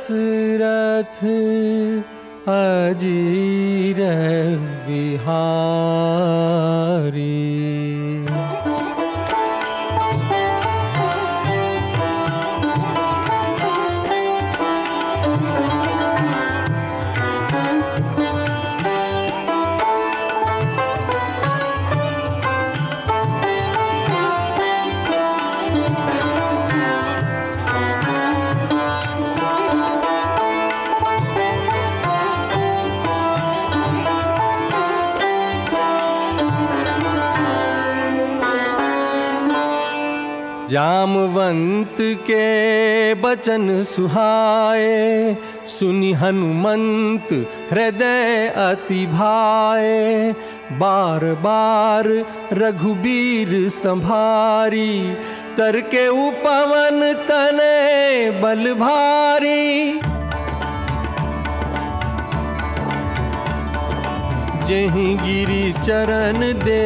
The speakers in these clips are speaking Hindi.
दशरथ अजीर बिहारी जामवंत के बचन सुहाए। सुनि हनुमंत हृदय अति भाए। बार बार रघुबीर संभारी, तर के उपवन तने बल भारी। जही गिरी चरण दे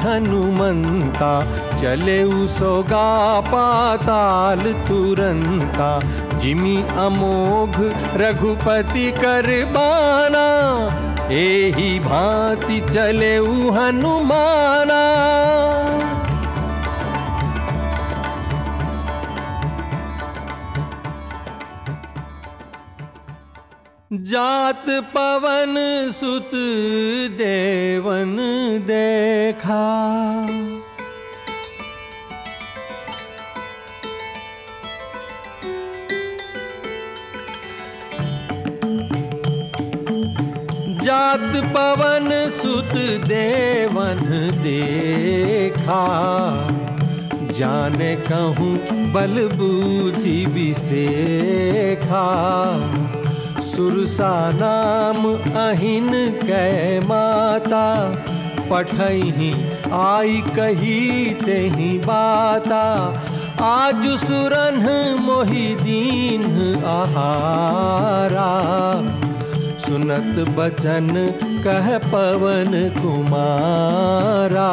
हनुमंता चले सोगा पाताल तुरंता। जिमी अमोघ रघुपति कर बाना। एही भांति चले हनुमाना। जात पवन सुत देवन देखा। जात पवन सुत देवन देखा। जाने कहूँ बल बुद्धि विसेखा सुरसा नाम अहिन कै माता, पठही आई कही तेही बाता। आज सुरन मोहि दीन आहारा। सुनत बचन, कह पवन कुमारा।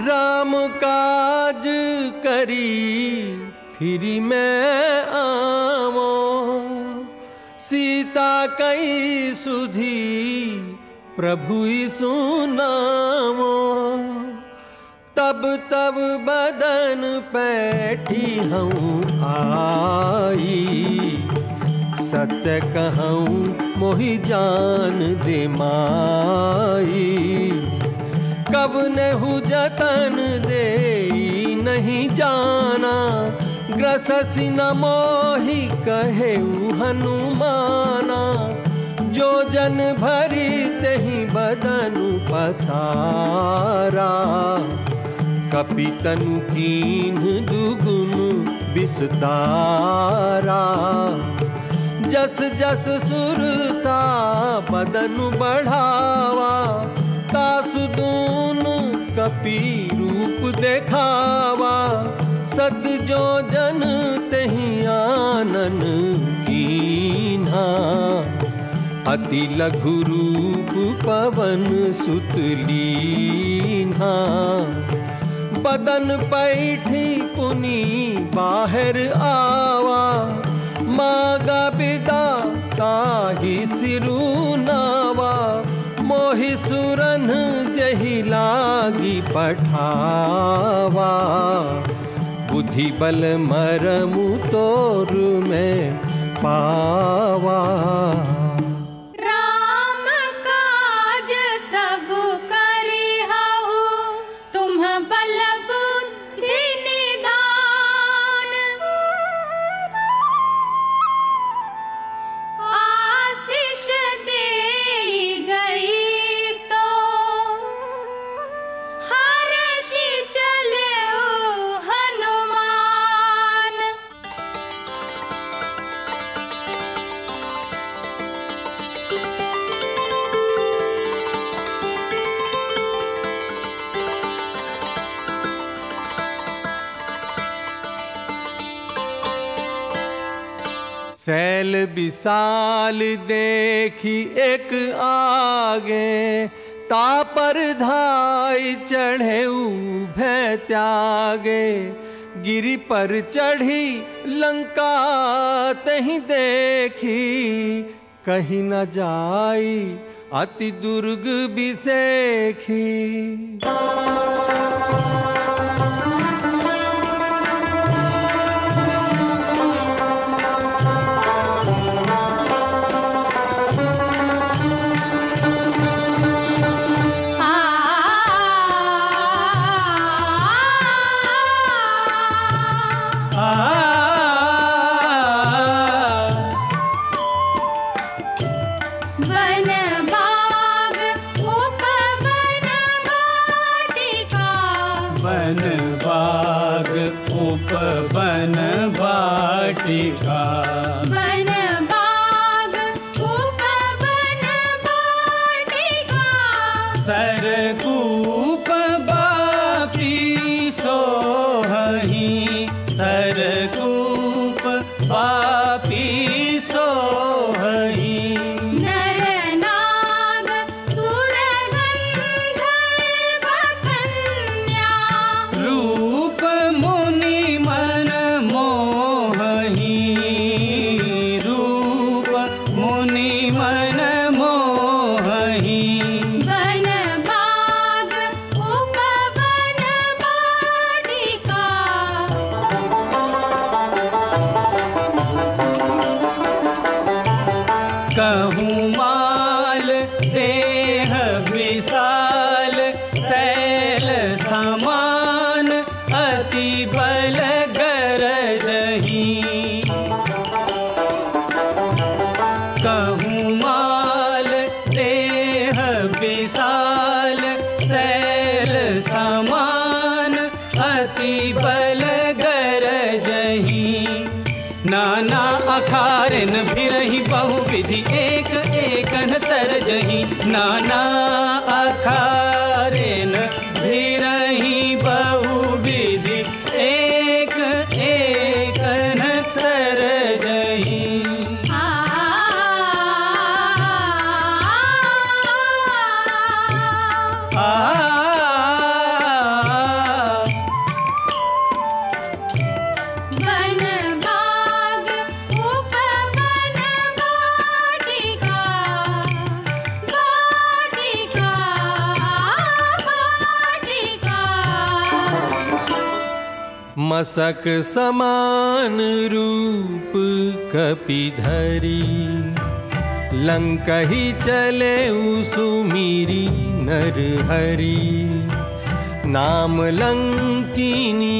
राम काज करी, फिर मैं आवो सीता कई सुधी, प्रभु सुनावो तब तब बदन पैठी हूँ आई। सत्य कहूँ, मोहि जान दे माई। कब नेहु जतन दे नहीं जाना ग्रससी न मोहि कहे हनुमाना। जो जन भरी तही बदनु पसारा। कपितनु कीन दुगुन विस्तारा जस जस सुर सा बदनु बढ़ावा तासु दूनु कपि रूप देखावा सत जो जन तही आनन कीन्हा अति लघु रूप पवन सुत लीन्हा बदन पैठी पुनी बाहर आवा। मागा बिदा ताही सिरु नावा। मोहि सुरन जही लागी पठावा। बुद्धि बल मरमु तोर में पावा। सैल विशाल देखी एक आगे, तापर धाई चढ़े भय त्यागे। गिरी पर चढ़ी लंका तही देखी, कहीं न जाई अति दुर्ग बिसेखी मसक समान रूप कपिधरी लंकही चले सुमीरी नर हरि। नाम लंकिनी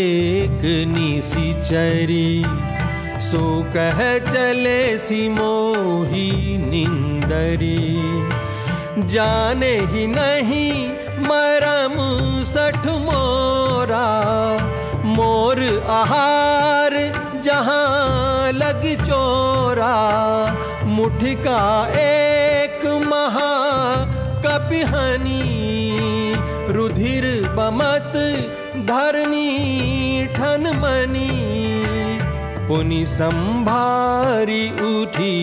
एक निशिचरी सो कह चले सिमोही निंदरी। जाने ही नहीं मरम सठ मोरा। मोर आहार, जहाँ लग चोरा। मुठ का एक महा कपिहनी रुधिर बमत धरनी, ठन मनी। पुनि संभारी उठी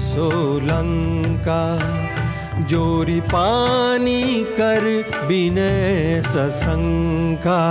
सोलंका, जोरी पानी कर विनय सशंका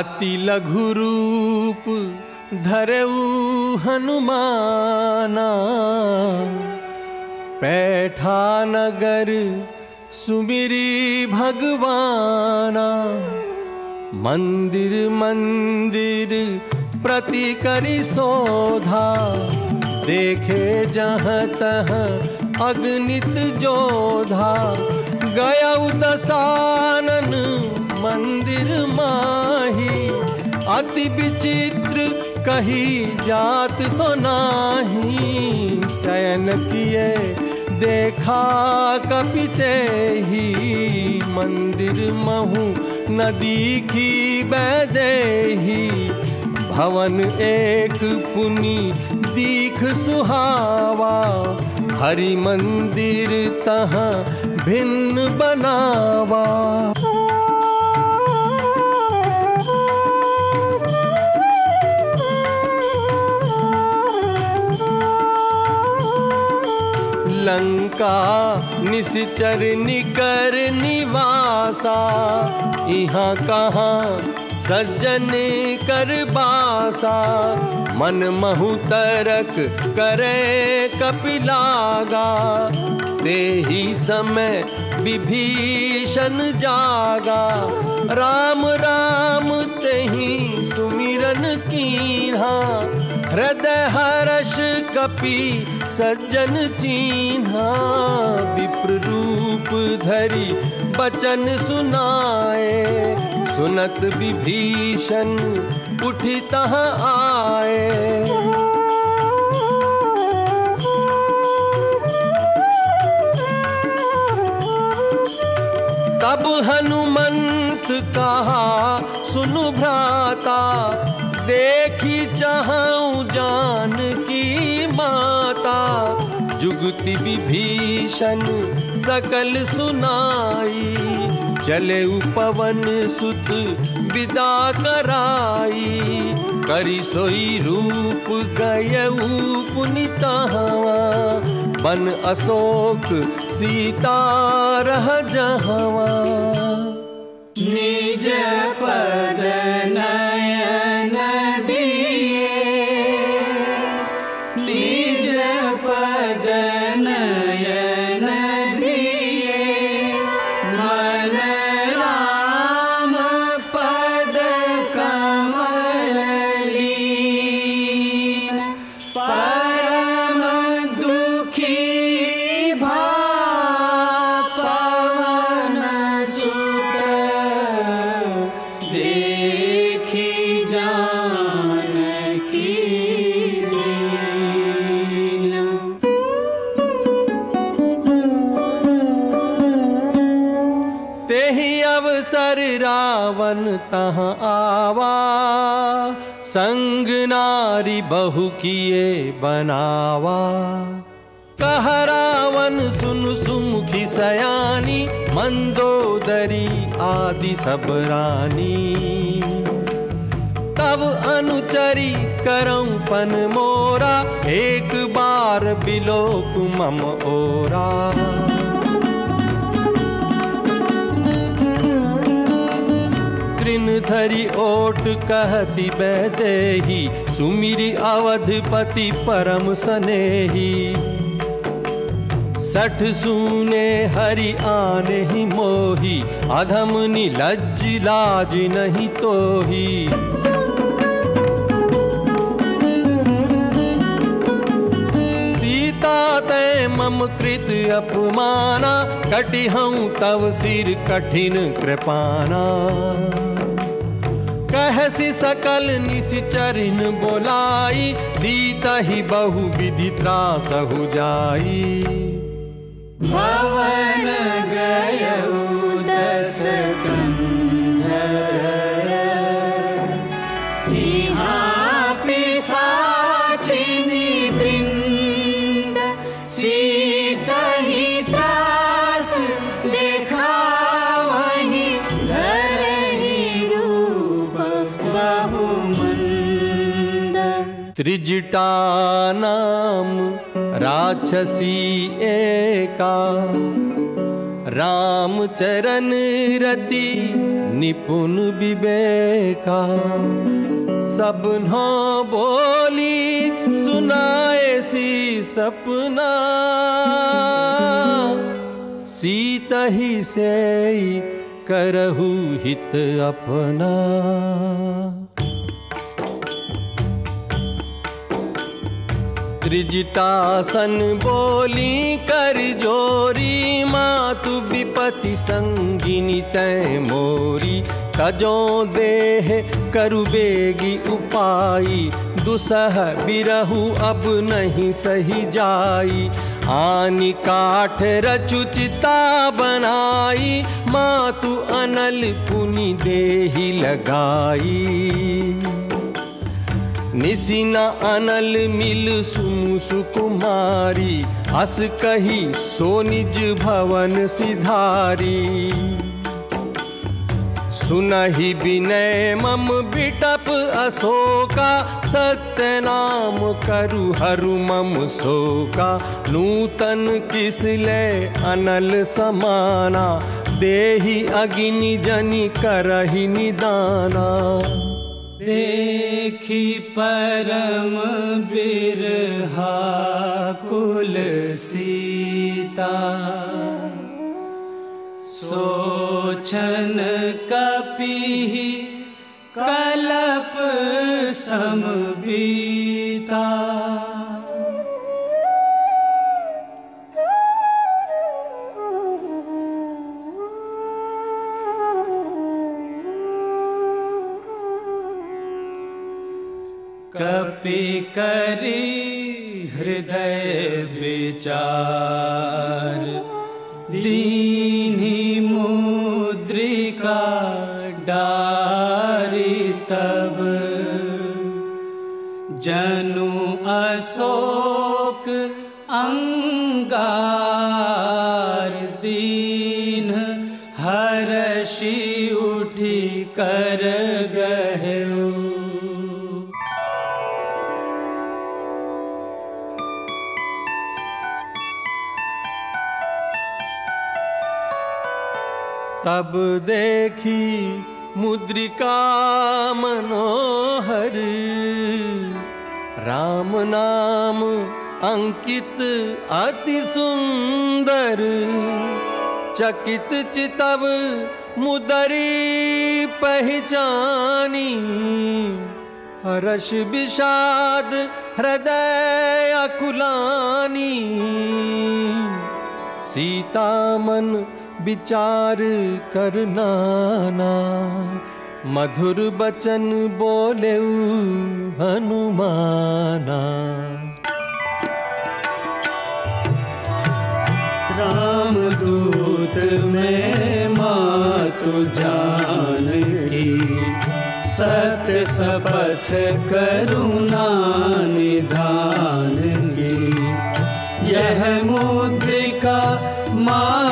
अति लघु रूप धरऊ हनुमाना। पैठा नगर सुमिरी भगवाना। मंदिर मंदिर प्रति करी शोधा। देखे जहाँ तहाँ अग्नित जोधा। गया दसानन मंदिर माही। अति विचित्र कही जात सोनाही शयन किए देखा कपिते ही मंदिर महु नदी की बैदेही। भवन एक पुनि दीख सुहावा। हरि मंदिर तहाँ भिन्न बनावा। लंका निश्चर निकर निवासा। यहाँ कहाँ सज्जन कर बासा। मन महु तरक करे कपिलागा ते ही समय विभीषण जागा। राम राम, तेही सुमिरन कीन्हा। हृदय हर्ष कपि सज्जन चीन्हा, विप्र रूप धरि बचन सुनाए। सुनत विभीषण उठी तहाँ आए। तब हनुमंत कहा, सुनु भ्राता, देखी चाहूँ जान की माता, जुगति विभीषण सकल सुनाई, चले पवन सुत विदा कराई। करी सोई रूप गय पुनितावा बन अशोक सीता रह जहवा निज पद रावण तहाँ आवा। संग नारी बहु किए बनावा। कह रावण, सुन सुमुखी सयानी, मंदोदरी आदि सब रानी। तब अनुचरी करऊं पन मोरा, एक बार बिलोक मम ओरा। तृण धरि ओट कहती बैदेही, सुमिरी अवधपति परम सनेही। सठ सूने हरि आने ही मोही, अधम लज्ज लाज नहीं तोही। सीता ते मम कृत अपमाना कटि हूँ तव सिर कठिन कृपाना। कहसी सकल निश्चरिन बोलाई सीता ही बहु विधि त्रास हो जाई। भवन गय दस त्रिजटा नाम राक्षसी एका। राम चरण रति निपुण विवेका। सब न बोली सुनाए सी सपना। सीत ही से करहु हित अपना। त्रिजटासन बोली कर जोरी मातु विपति संगिनी तय मोरी। तजो देह करु बेगी उपाई। दुसह बिरहु अब नहीं सही जाई। आनी काठ रचुचिता बनाई। मातु अनल पुनि देही लगाई। निसिना अनल मिल सुमुसु कुमारी अस कही सो निज भवन सिधारी। सुनहि विनय मम बिटप अशोका सत्य नाम करु हरु मम शोका। नूतन किसले अनल समाना, देहि अग्नि जनि करहि निदाना। देखी परम बिरहा कुल सीता सोचन कपि कलप समबीता कपि करी हृदय विचार। दीनी मुद्रिका डारी तब। जनु अशोक अंगार दीन हर्षि तब देखी मुद्रिका मनोहर। राम नाम अंकित अति सुंदर। चकित चितव मुदरी पहचानी। हर्ष विषाद हृदय अकुलानी। सीता मन विचार करनाना मधुर बचन बोले हनुमाना। राम दूत में मातु जान की सत्य सपथ करुणा निधान की यह मुद्रिका में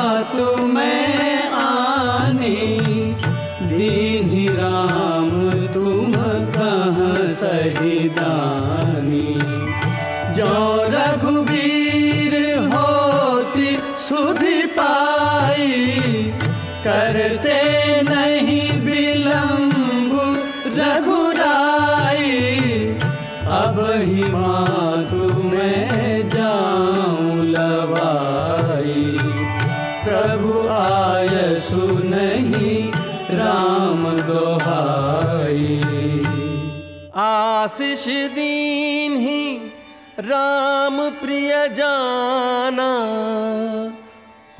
जाना।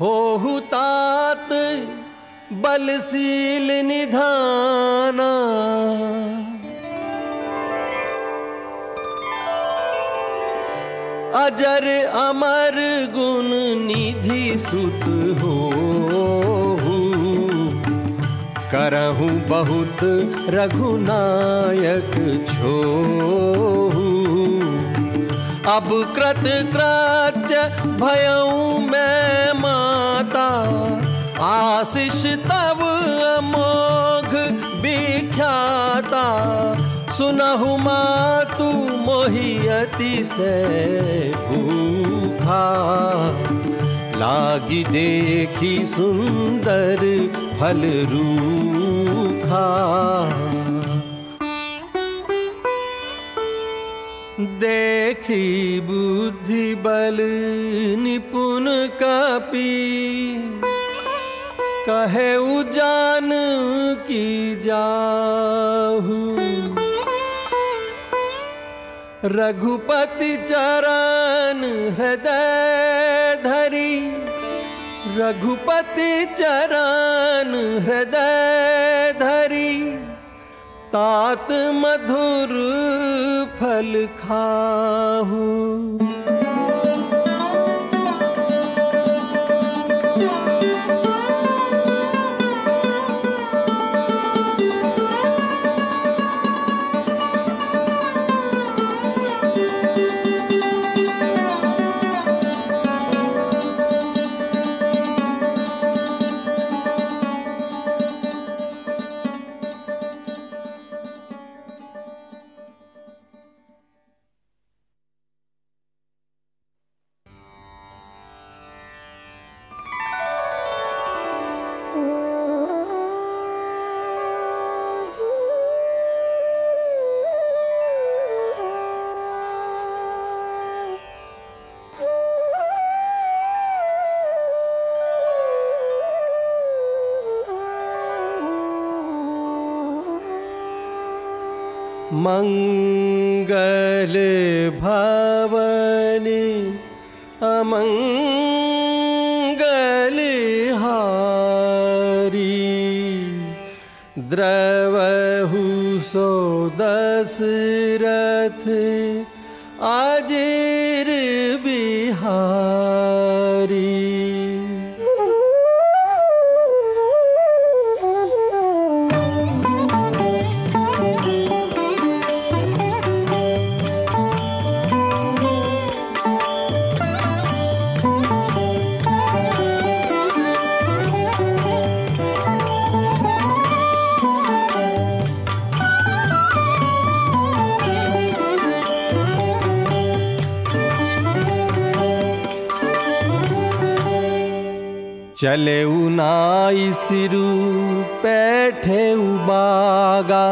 हो तात बलशील निधाना। अजर अमर गुण निधि सुत हो करहूँ बहुत रघुनायक छो। अब कृत कृत्य भयऊ मैं माता। आशीष तब अमोघ विख्याता। सुनहु मातु मोहियति से भूखा। लागी देखी सुंदर फल रूखा। देखी बुद्धि बल निपुण कपी। कहे उजान की जाहू। रघुपति चरण हृदय धरी। रघुपति चरण हृदय धरी। तात मधुर फल खाहू मंगल भवनि अमंगल हारी द्रवहु सो दशरथ अजिर बिहारी चले उनाई सिरु बैठे उबागा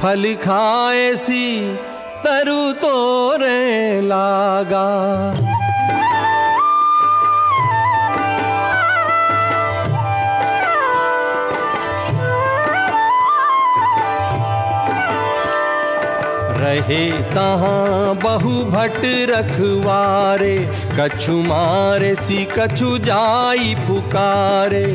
फल खाए सी तरु तोरे लागा। रहे तहाँ बहु भट रखवारे कछु मारे, सी कछु जाई पुकारे।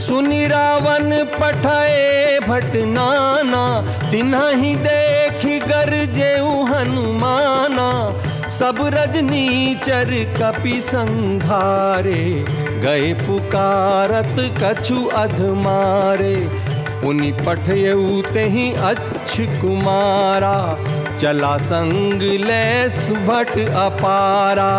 सुनि रावण पठाए, भट नाना तिन्ही देख गरजे हनुमाना। सब रजनी चर कपि संघारे, गए पुकारत कछु अध अधमारे। उनि पठयऊ तेहि अच्छ कुमारा, चला संग ले सुभट अपारा।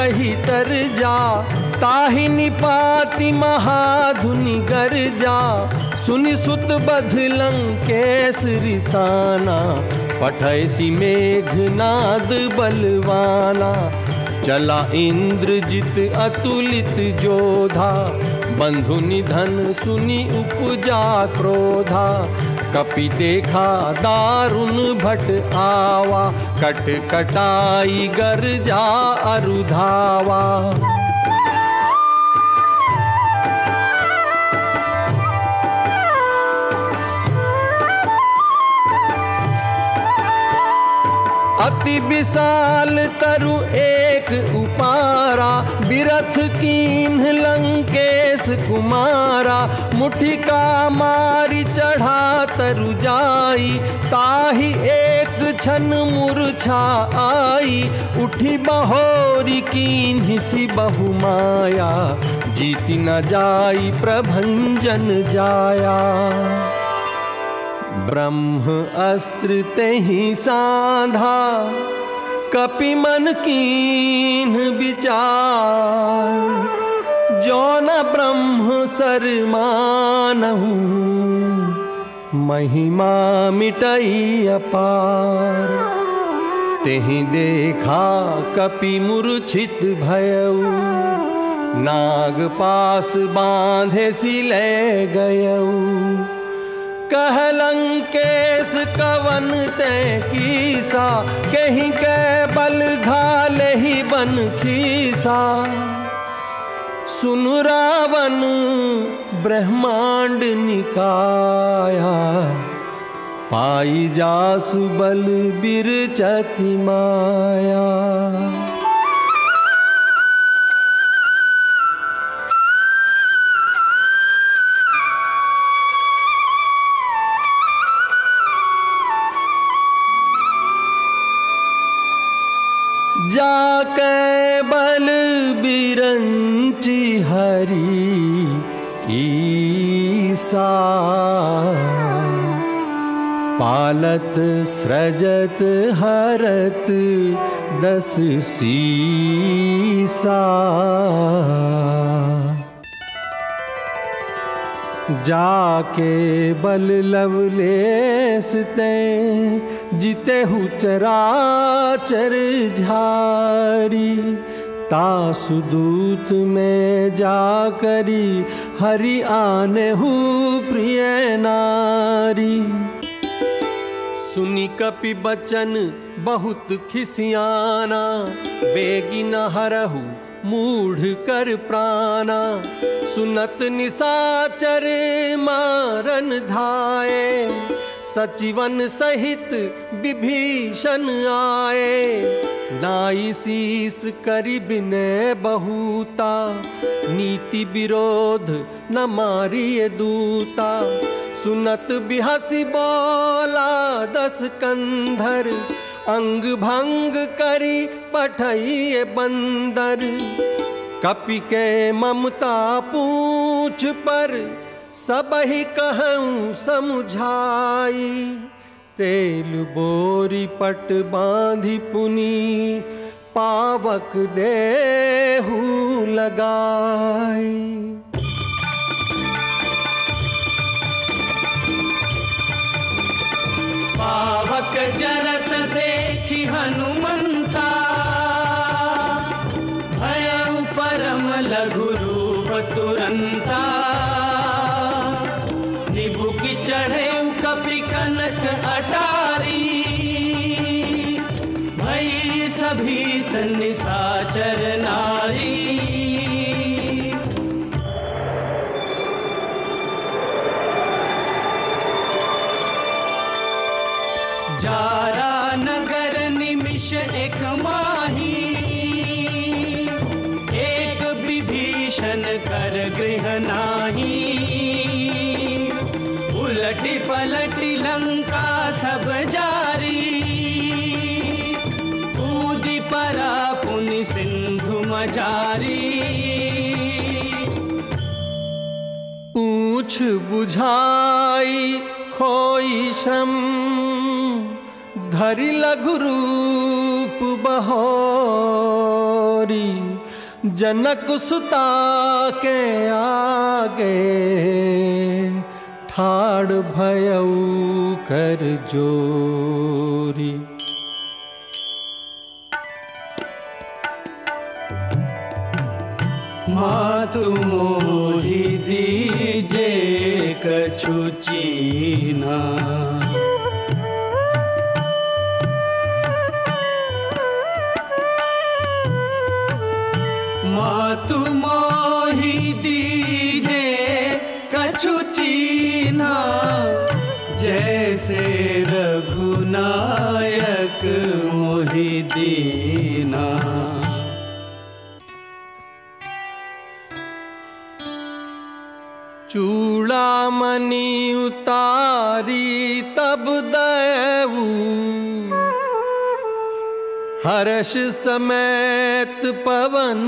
गही तर जा ताहि निपाति महाधुनि गर जा सुनि सुत बध लंकेश रिसाना पठैसी मेघनाद बलवाना। चला इंद्रजित अतुलित जोधा, बंधु निधन सुनि उपजा क्रोधा। कपि देखा, दारुण भट आवा, कट कटाई गर जा अरुधावा अति विशाल तरु एक उपारा बिरथ कीन्ह लंकेश कुमारा मुठिका मारी चढ़ा तरु जाई। ताही एक छन मुरछा आई, उठी बहोरी कीन्ह सी बहु माया जीति न जाई, प्रभंजन जाया। ब्रह्म अस्त्र ते ही साधा। कपि मन कीन विचार, जो न ब्रह्म सर मानहूँ महिमा मिटई अपार। तेहि देखा कपि मूर्छित भयऊ नाग पास बांधे सिले गयऊ कहलंकेश कवन ते कीसा, कहीं के बल घाले ही बन खीसा। सुन रावण, ब्रह्मांड निकाया। पाई जासु बल बिरचति माया। जाके बल बिरंची हरी ईसा। पालत सृजत हरत दस सीसा। जाके बल लवलेस ते जिते हु चराचर झारी तासुदूत में जा करी हरि आने हु प्रिय नारी। सुनी कपि बचन, बहुत खिसियाना, बेगी न हरहु, मूढ़ कर प्राणा। सुनत निसाचर मारन धाये सचिवन सहित विभीषण आए। नाई शीस करी बिनय बहुता, नीति विरोध न मारिय दूता। सुनत बिहसी बोला, दस कंधर, अंग भंग करी पठइए बंदर। कपि के ममता पूछ पर सब ही कहूँ समझाई। तेल बोरी पट बांधी पुनी, पावक देहू लगाई। पावक जरत देखी हनुमंता पूछ बुझाई खोई श्रम। धरि लघु रूप बहोरी, जनक सुता के आगे ठाड़ भयऊ कर जोरी मातु मातु मोहि दीजे कछु चीना जैसे रघुनायक मोहि दीना चूड़ामणि उतारी तब देऊ हर्ष समेत पवन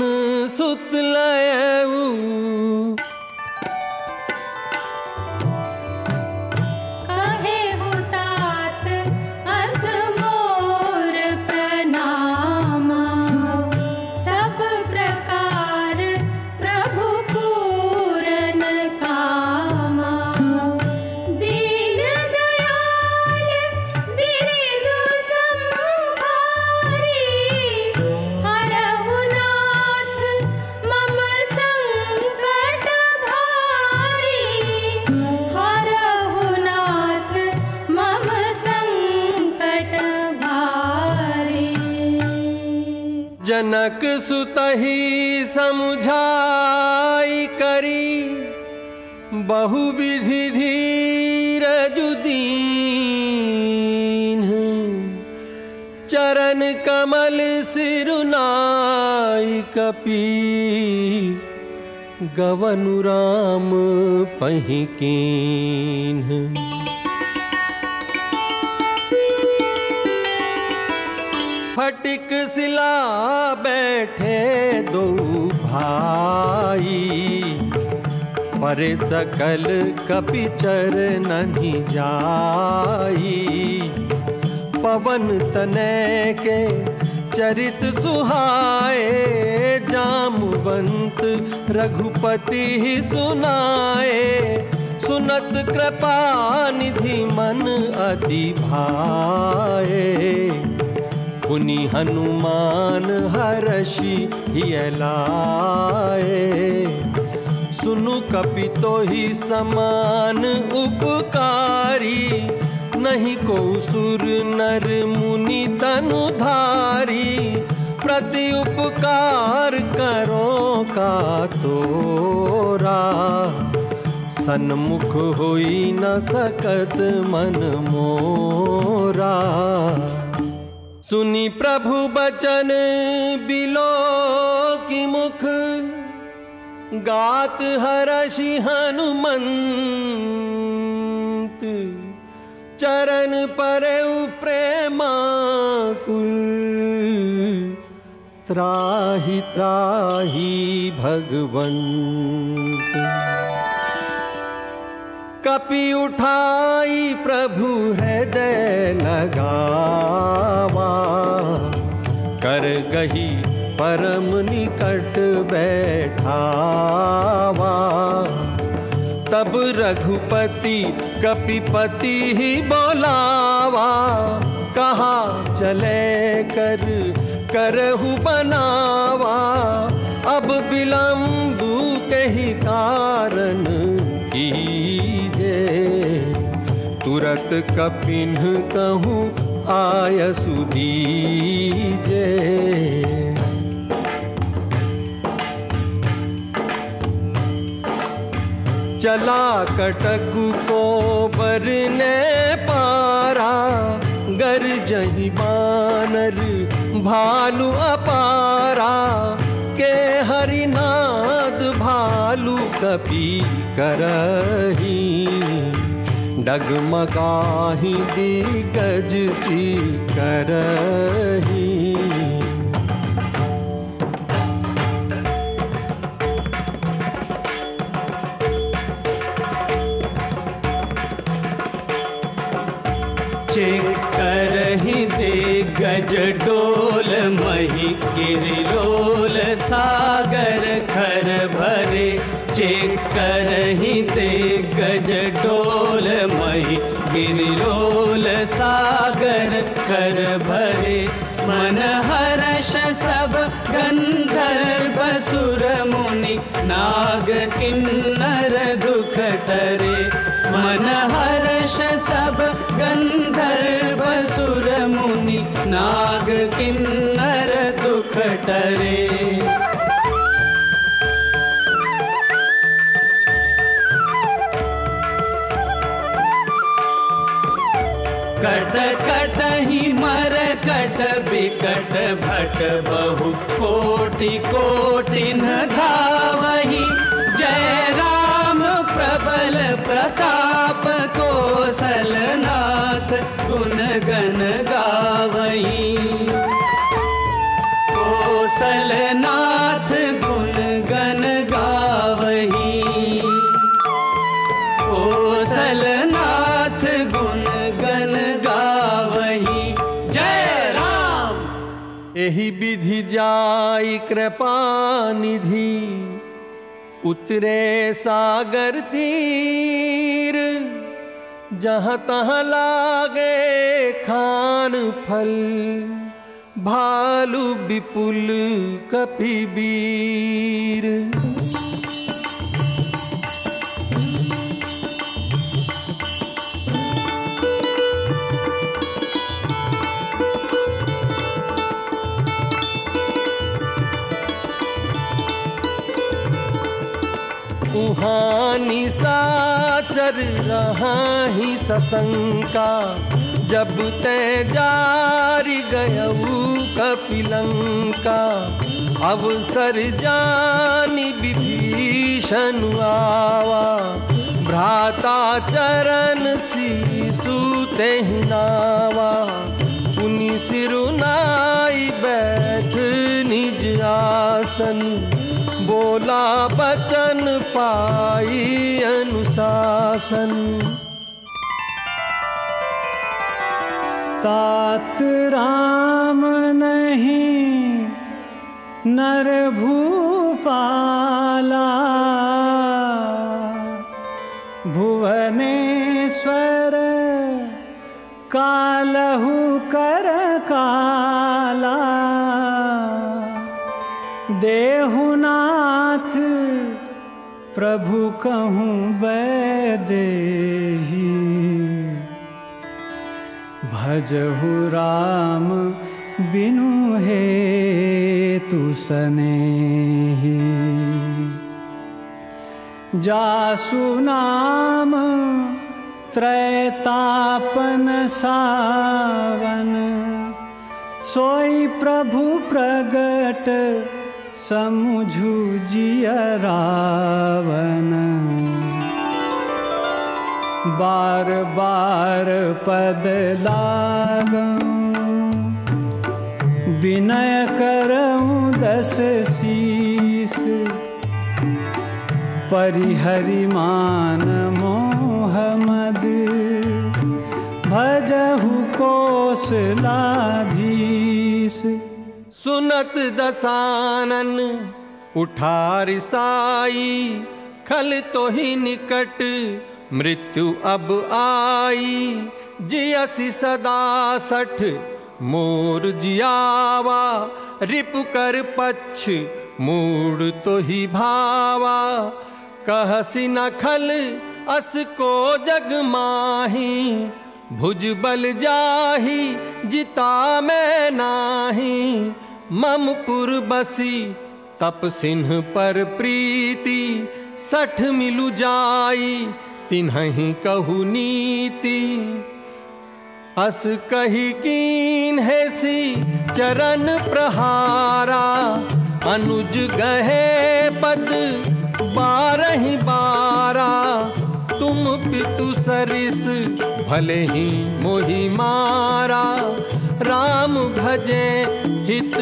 सुत लयऊ जनक सुतही समुझाई करी। बहु विधि धीरज दीन चरण कमल सिरुनाई कपी। गवनु राम पहिकीन फटिक सिला बैठे दो भाई। परे सकल कपि चरनहि जाई। पवन तनय के चरित सुहाए जामवंत रघुपति ही सुनाए। सुनत कृपा निधि मन अति भाए पुनि हनुमान हर्षि हियलाए। सुनु कपि तो ही समान उपकारी, नहीं को सुर नर मुनि तनुधारी। प्रति उपकार करो का तोरा। सन्मुख होई न सकत मन मोरा। सुनी प्रभु बचन, बिलो की मुख। गात हरषि हनुमंत। चरण पर प्रेमाकुल। त्राहि, त्राही भगवंत कपि उठाई, प्रभु हृदय लगावा। कर गही परम निकट बैठावा। तब रघुपति कपिपति ही बोलावा, कहा, चले कर, करहु बनावा। अब विलम्बु के ही कारण कीजे तुरत कपिन कहूँ, आय सुदीजे चला कटकु को बरने पारा, गर जही बानर भालू अपारा, के हरिनाद भालू कपी करही। डगमगाही दिगज ची करही दुख कट कट ही मर, कट बिकट भट बहु कोटि कोटि न धावही। जय राम प्रबल प्रताप। जाई कृपा निधि उतरे सागर तीर जहाँ तहाँ लागे खान फल। भालू विपुल कपिबीर उहानी साचर रहा ही ससंका, जब ते जारी गयऊ कपिलंका। अवसर जानी विभीषण आवा, भ्राता चरण सीसु नावा। पुनि सिरुनाई बैठ निज आसन। बोला बचन पाई अनुशासन। तात राम नहीं नर भूपाला। प्रभु कहूँ बैदेही भजहु राम बिनु हे तु सनेही नाम त्रैतापन सावन सोई प्रभु प्रगट समुझु जिय रावण। बार बार पद लागूं। विनय करऊं दस शीस। परिहरि मान मोहमद भजहु कोसलाधीश सुनत दसानन, उठार साई, खल तो ही निकट, मृत्यु अब आई। जियसी सदा सठ, मोर जियावा, रिप कर पक्ष, मूड तो ही भावा। कहसी न खल अस को जग माही भुज बल जाही, जिता मैं नाही। ममपुर बसी, तप सिंह पर प्रीति। सठ मिलु जाई तिन्हि कहु नीति। अस कही कीन है सी, चरण प्रहारा। अनुज गहे पद बारही बारा। तुम पितु सरिस भले ही मोहि मारा, राम भजे हित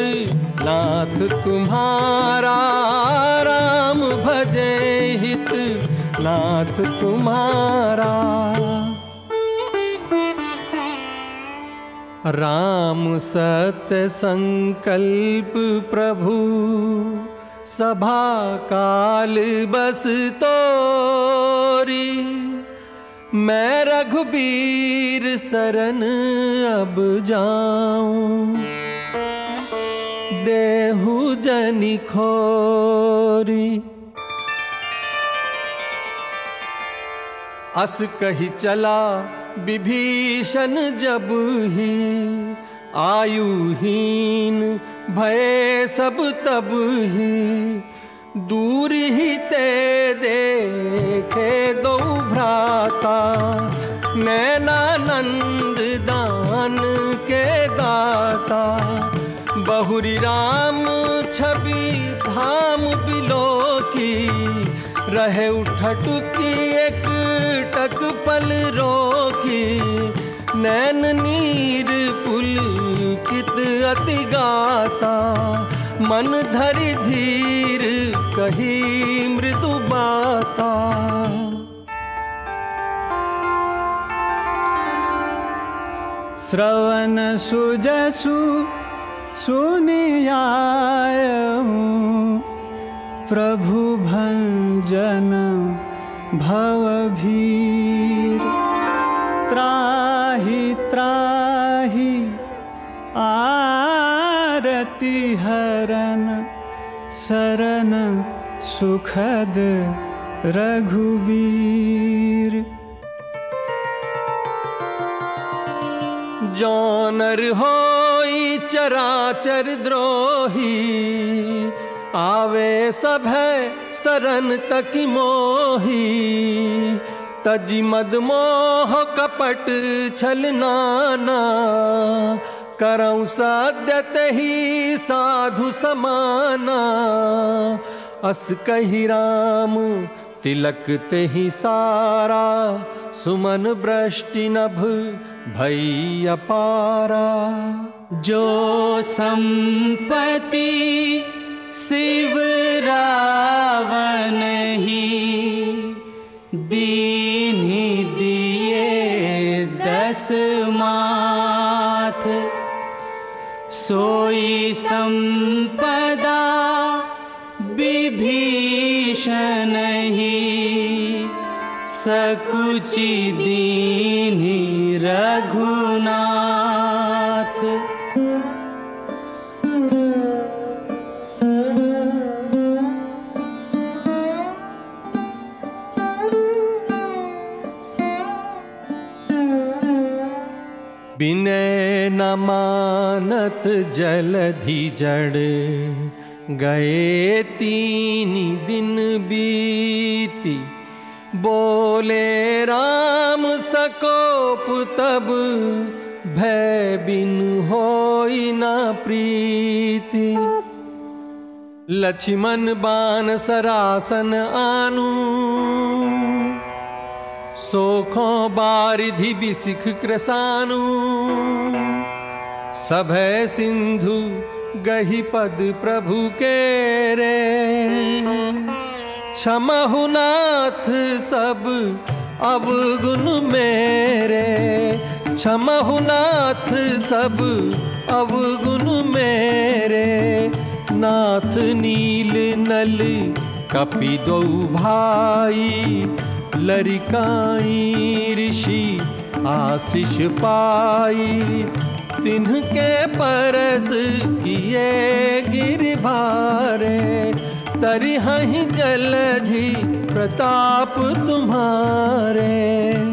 नाथ तुम्हारा। राम भजे हित नाथ तुम्हारा। राम सत्य संकल्प प्रभु, सभा काल बस तोरी। मैं रघुबीर शरण अब जाऊँ। देहु जनि खोरी। अस कही चला विभीषण जब ही आयुहीन, भय सब तब ही दूर ही ते देखे दो भ्राता, नैनानंद दान के दाता। बहुरी राम छवि धाम बिलो की रहे उठटुकी एक टक पल रोकी। नैन नीर पुल कित अति गाता मन धरि धीर कही मृदु बाता। श्रवण सुजसु सुनियायऊ प्रभु भंजन भवभीर त्राहि शरण सुखद रघुवीर। जौनर होई चराचर द्रोही, आवे सब है सरन तक मोही। तजी मद मोह कपट छल नाना करऊँ सद्यत ही साधु समाना। अस कही राम तिलक ते ही सारा। सुमन वृष्टि नभ भई अपारा जो संपत्ति शिव रावण ही ो सम्पदा विभीषनहि सकुचि दीनि रघुना। न मानत जलधि जड़। गए तीन दिन बीती। बोले, राम सकोप तब भय बिन होई न प्रीति। लक्ष्मण बान सरासन आनू। सोखों बारिधि बिसिख कृसानु सभय सिंधु, गही पद प्रभु के रे। क्षमहुनाथ सब अवगुण मेरे। क्षमहुनाथ सब अवगुण मेरे। नाथ नील नल कपि दो भाई, लरिकाई ऋषि आशीष पाई। के परस किए गिर भारे तरी तरिहहि जलधि प्रताप तुम्हारे।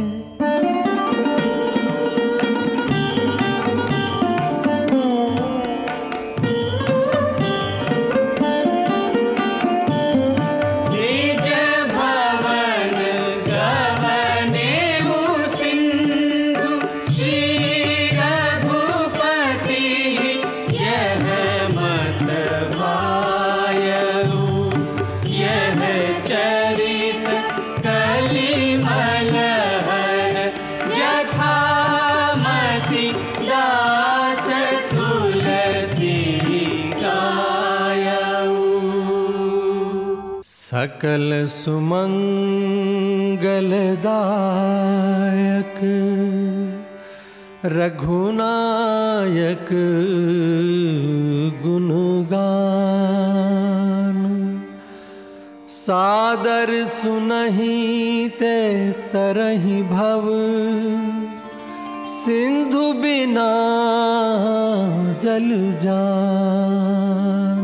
सकल सुमंगलदायक रघुनायक गुणगान। सादर सुनहि ते तरहि भव सिंधु बिना जल जान।